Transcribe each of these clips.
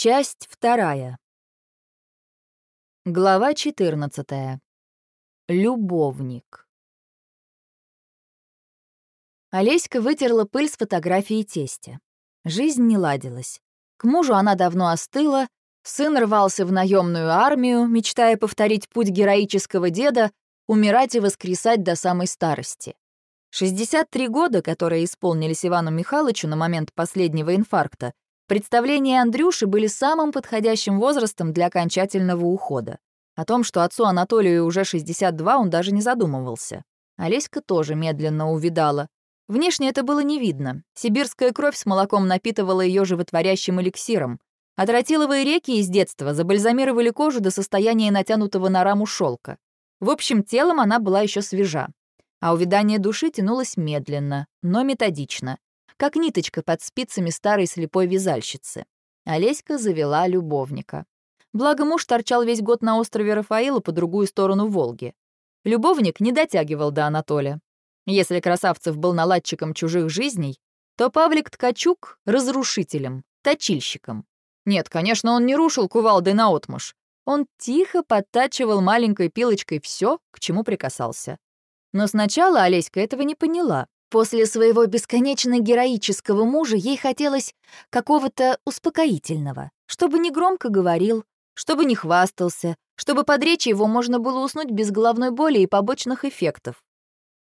Часть вторая. Глава 14. Любовник. Олеська вытерла пыль с фотографии тестя. Жизнь не ладилась. К мужу она давно остыла, сын рвался в наемную армию, мечтая повторить путь героического деда, умирать и воскресать до самой старости. 63 года, которые исполнились Ивану Михайловичу на момент последнего инфаркта, Представления Андрюши были самым подходящим возрастом для окончательного ухода. О том, что отцу Анатолию уже 62, он даже не задумывался. Олеська тоже медленно увидала. Внешне это было не видно. Сибирская кровь с молоком напитывала ее животворящим эликсиром. А тротиловые реки из детства забальзамировали кожу до состояния натянутого на раму шелка. В общем, телом она была еще свежа. А увядание души тянулось медленно, но методично как ниточка под спицами старой слепой вязальщицы. Олеська завела любовника. Благо муж торчал весь год на острове Рафаила по другую сторону Волги. Любовник не дотягивал до Анатолия. Если Красавцев был наладчиком чужих жизней, то Павлик Ткачук — разрушителем, точильщиком. Нет, конечно, он не рушил кувалдой наотмашь. Он тихо подтачивал маленькой пилочкой все, к чему прикасался. Но сначала Олеська этого не поняла. После своего бесконечно героического мужа ей хотелось какого-то успокоительного, чтобы не громко говорил, чтобы не хвастался, чтобы под речь его можно было уснуть без головной боли и побочных эффектов.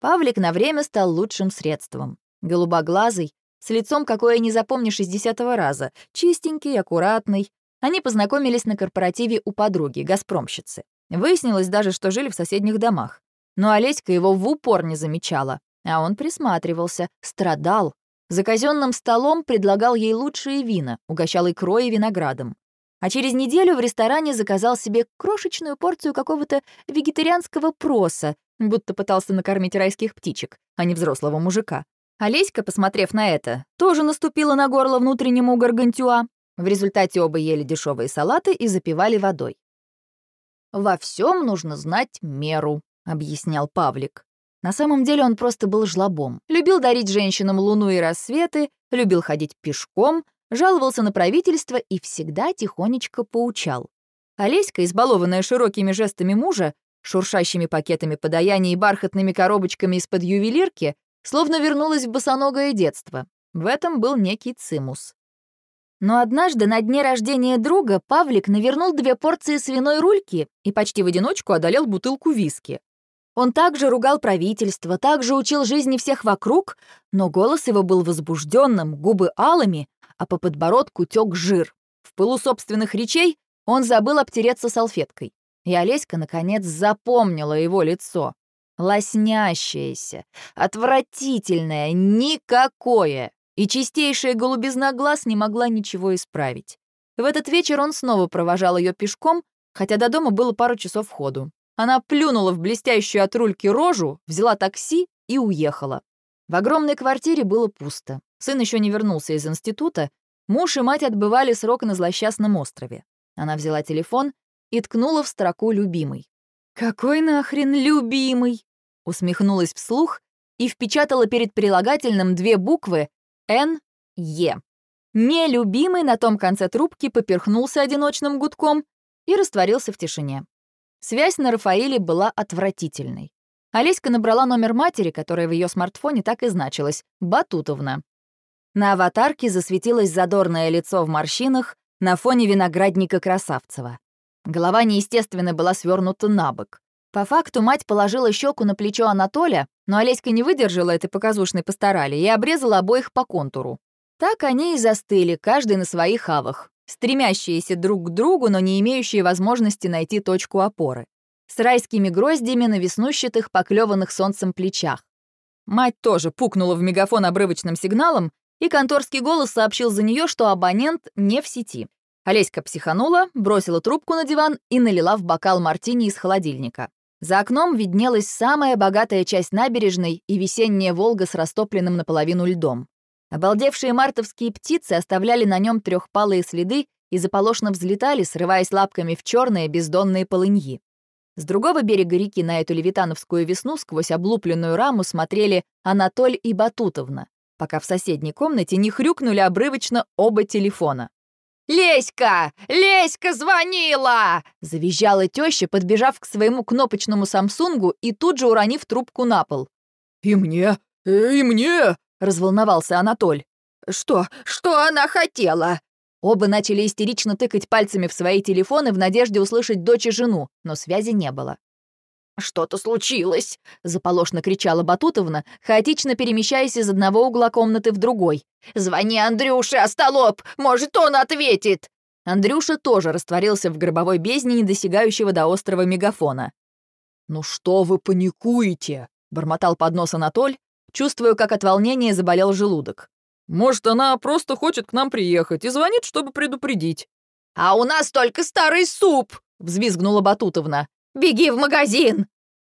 Павлик на время стал лучшим средством. Голубоглазый, с лицом, какое не запомнишь из десятого раза, чистенький, аккуратный. Они познакомились на корпоративе у подруги, газпромщицы. Выяснилось даже, что жили в соседних домах. Но Олеська его в упор не замечала, а он присматривался, страдал. За казенным столом предлагал ей лучшие вина, угощал икрой и виноградом. А через неделю в ресторане заказал себе крошечную порцию какого-то вегетарианского проса, будто пытался накормить райских птичек, а не взрослого мужика. Олеська, посмотрев на это, тоже наступила на горло внутреннему гаргантюа. В результате оба ели дешевые салаты и запивали водой. «Во всем нужно знать меру», — объяснял Павлик. На самом деле он просто был жлобом. Любил дарить женщинам луну и рассветы, любил ходить пешком, жаловался на правительство и всегда тихонечко поучал. Олеська, избалованная широкими жестами мужа, шуршащими пакетами подаяния и бархатными коробочками из-под ювелирки, словно вернулась в босоногое детство. В этом был некий цимус. Но однажды на дне рождения друга Павлик навернул две порции свиной рульки и почти в одиночку одолел бутылку виски. Он также ругал правительство, также учил жизни всех вокруг, но голос его был возбужденным, губы алыми, а по подбородку тек жир. В пылу собственных речей он забыл обтереться салфеткой. И Олеська, наконец, запомнила его лицо. Лоснящееся, отвратительное, никакое. И чистейшая голубизна глаз не могла ничего исправить. В этот вечер он снова провожал ее пешком, хотя до дома было пару часов ходу. Она плюнула в блестящую от рульки рожу, взяла такси и уехала. В огромной квартире было пусто. Сын еще не вернулся из института. Муж и мать отбывали срок на злосчастном острове. Она взяла телефон и ткнула в строку «любимый». «Какой нахрен любимый?» усмехнулась вслух и впечатала перед прилагательным две буквы «Н», «Е». Нелюбимый на том конце трубки поперхнулся одиночным гудком и растворился в тишине. Связь на Рафаэле была отвратительной. Олеська набрала номер матери, которая в ее смартфоне так и значилась — Батутовна. На аватарке засветилось задорное лицо в морщинах на фоне виноградника Красавцева. Голова неестественно была свернута на бок. По факту мать положила щеку на плечо Анатолия, но Олеська не выдержала этой показушной постарали и обрезала обоих по контуру. Так они и застыли, каждый на своих авах стремящиеся друг к другу, но не имеющие возможности найти точку опоры, с райскими гроздями на веснущатых, поклеванных солнцем плечах. Мать тоже пукнула в мегафон обрывочным сигналом, и конторский голос сообщил за нее, что абонент не в сети. Олеська психанула, бросила трубку на диван и налила в бокал мартини из холодильника. За окном виднелась самая богатая часть набережной и весенняя Волга с растопленным наполовину льдом. Обалдевшие мартовские птицы оставляли на нем трехпалые следы и заполошно взлетали, срываясь лапками в черные бездонные полыньи. С другого берега реки на эту левитановскую весну сквозь облупленную раму смотрели Анатоль и Батутовна, пока в соседней комнате не хрюкнули обрывочно оба телефона. «Леська! Леська звонила!» — завизжала теща, подбежав к своему кнопочному Самсунгу и тут же уронив трубку на пол. «И мне! И мне!» — разволновался Анатоль. «Что? Что она хотела?» Оба начали истерично тыкать пальцами в свои телефоны в надежде услышать дочь и жену, но связи не было. «Что-то случилось!» — заполошно кричала Батутовна, хаотично перемещаясь из одного угла комнаты в другой. «Звони Андрюше, остолоп! Может, он ответит!» Андрюша тоже растворился в гробовой бездне недосягающего до острова мегафона. «Ну что вы паникуете?» — бормотал под нос Анатоль, чувствуя, как от волнения заболел желудок. «Может, она просто хочет к нам приехать и звонит, чтобы предупредить». «А у нас только старый суп!» — взвизгнула Батутовна. Беги в магазин!»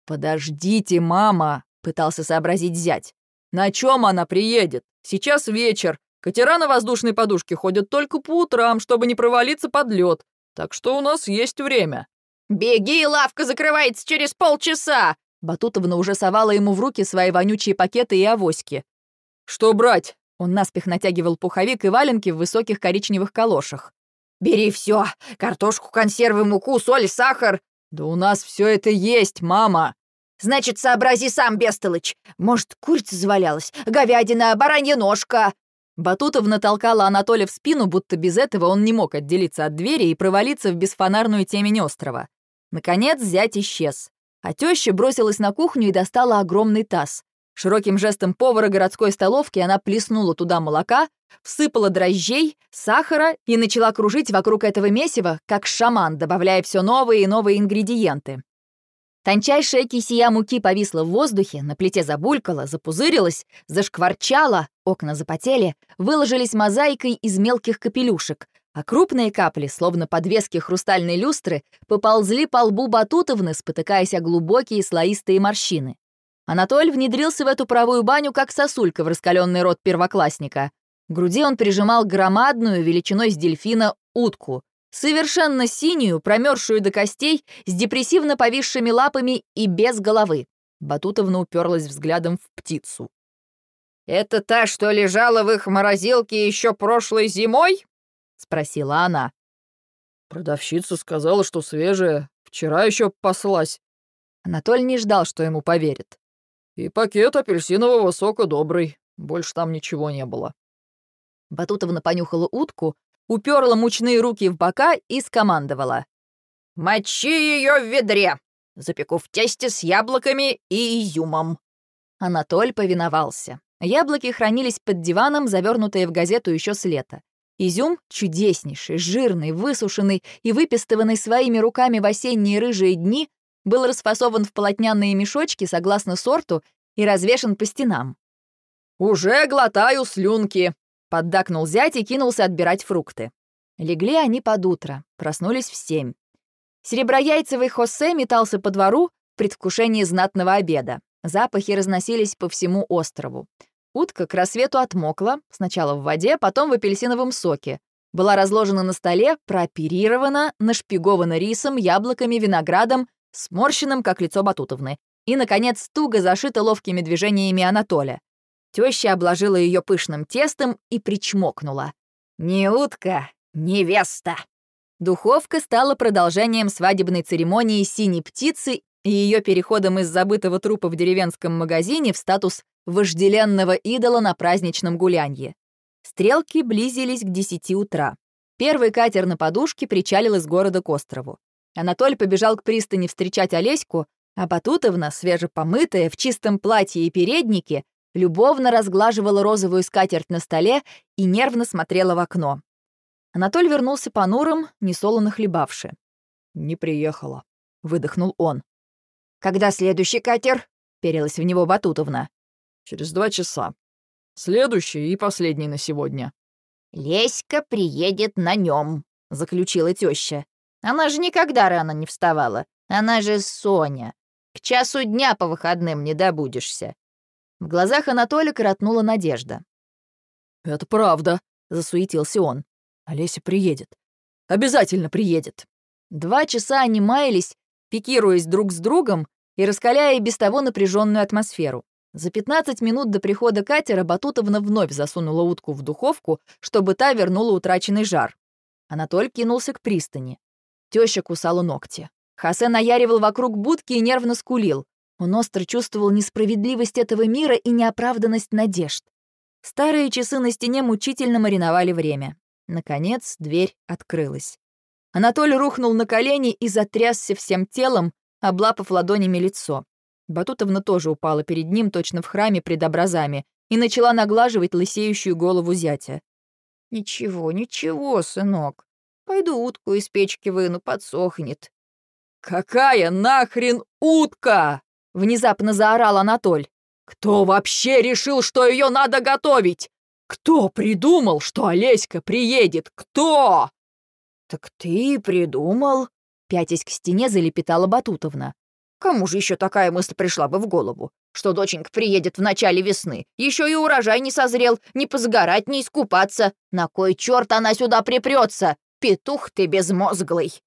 «Подождите, мама!» — пытался сообразить зять. «На чем она приедет? Сейчас вечер. Катера на воздушной подушке ходят только по утрам, чтобы не провалиться под лед. Так что у нас есть время». «Беги, лавка закрывается через полчаса!» Батутовна уже совала ему в руки свои вонючие пакеты и авоськи. «Что брать?» Он наспех натягивал пуховик и валенки в высоких коричневых калошах. «Бери все: Картошку, консервы, муку, соль, сахар. «Да у нас все это есть, мама!» «Значит, сообрази сам, Бестолыч. Может, курица завалялась, говядина, баранья ножка?» Батутов натолкала Анатолия в спину, будто без этого он не мог отделиться от двери и провалиться в бесфонарную темень острова. Наконец зять исчез. А теща бросилась на кухню и достала огромный таз. Широким жестом повара городской столовки она плеснула туда молока, всыпала дрожжей, сахара и начала кружить вокруг этого месива, как шаман, добавляя все новые и новые ингредиенты. Тончайшая кисия муки повисла в воздухе, на плите забулькала, запузырилась, зашкварчала, окна запотели, выложились мозаикой из мелких капелюшек, а крупные капли, словно подвески хрустальной люстры, поползли по лбу Батутовны, спотыкаясь о глубокие слоистые морщины. Анатоль внедрился в эту правую баню, как сосулька в раскаленный рот первоклассника. К груди он прижимал громадную, величиной с дельфина, утку, совершенно синюю, промерзшую до костей, с депрессивно повисшими лапами и без головы. Батутовна уперлась взглядом в птицу. «Это та, что лежала в их морозилке еще прошлой зимой?» — спросила она. Продавщица сказала, что свежая, вчера еще послась. Анатоль не ждал, что ему поверят. И пакет апельсинового сока добрый. Больше там ничего не было. Батутовна понюхала утку, уперла мучные руки в бока и скомандовала. «Мочи ее в ведре! Запеку в тесте с яблоками и изюмом!» Анатоль повиновался. Яблоки хранились под диваном, завернутые в газету еще с лета. Изюм чудеснейший, жирный, высушенный и выпистыванный своими руками в осенние рыжие дни был расфасован в полотняные мешочки согласно сорту и развешан по стенам. «Уже глотаю слюнки!» — поддакнул зять и кинулся отбирать фрукты. Легли они под утро, проснулись в семь. Сереброяйцевый Хосе метался по двору в предвкушении знатного обеда. Запахи разносились по всему острову. Утка к рассвету отмокла, сначала в воде, потом в апельсиновом соке. Была разложена на столе, прооперирована, нашпигована рисом, яблоками, виноградом сморщенным, как лицо Батутовны, и, наконец, туго зашита ловкими движениями Анатоля. Теща обложила ее пышным тестом и причмокнула. «Не утка, невеста!» Духовка стала продолжением свадебной церемонии синей птицы и ее переходом из забытого трупа в деревенском магазине в статус вожделенного идола на праздничном гулянье. Стрелки близились к десяти утра. Первый катер на подушке причалил из города к острову. Анатоль побежал к пристани встречать Олеську, а Батутовна, свежепомытая, в чистом платье и переднике, любовно разглаживала розовую скатерть на столе и нервно смотрела в окно. Анатоль вернулся понурым, несолоно хлебавши. «Не приехала», — выдохнул он. «Когда следующий катер?» — перилась в него Батутовна. «Через два часа. Следующий и последний на сегодня». «Леська приедет на нем», — заключила теща. Она же никогда рано не вставала. Она же Соня. К часу дня по выходным не добудешься». В глазах Анатолия коротнула надежда. «Это правда», — засуетился он. «Олеся приедет. Обязательно приедет». Два часа они маялись, пикируясь друг с другом и раскаляя без того напряженную атмосферу. За 15 минут до прихода катера Батутовна вновь засунула утку в духовку, чтобы та вернула утраченный жар. Анатоль кинулся к пристани. Теща кусала ногти. Хосе наяривал вокруг будки и нервно скулил. Он остро чувствовал несправедливость этого мира и неоправданность надежд. Старые часы на стене мучительно мариновали время. Наконец, дверь открылась. Анатоль рухнул на колени и затрясся всем телом, облапав ладонями лицо. Батутовна тоже упала перед ним, точно в храме пред образами, и начала наглаживать лысеющую голову зятя. «Ничего, ничего, сынок. Пойду утку из печки выну, подсохнет». «Какая нахрен утка?» — внезапно заорал Анатоль. «Кто вообще решил, что ее надо готовить? Кто придумал, что Олеська приедет? Кто?» «Так ты придумал?» — пятясь к стене залепетала Батутовна. «Кому же еще такая мысль пришла бы в голову? Что доченька приедет в начале весны? Еще и урожай не созрел, ни позагорать, ни искупаться. На кой черт она сюда припрется? Петух ты безмозглый!»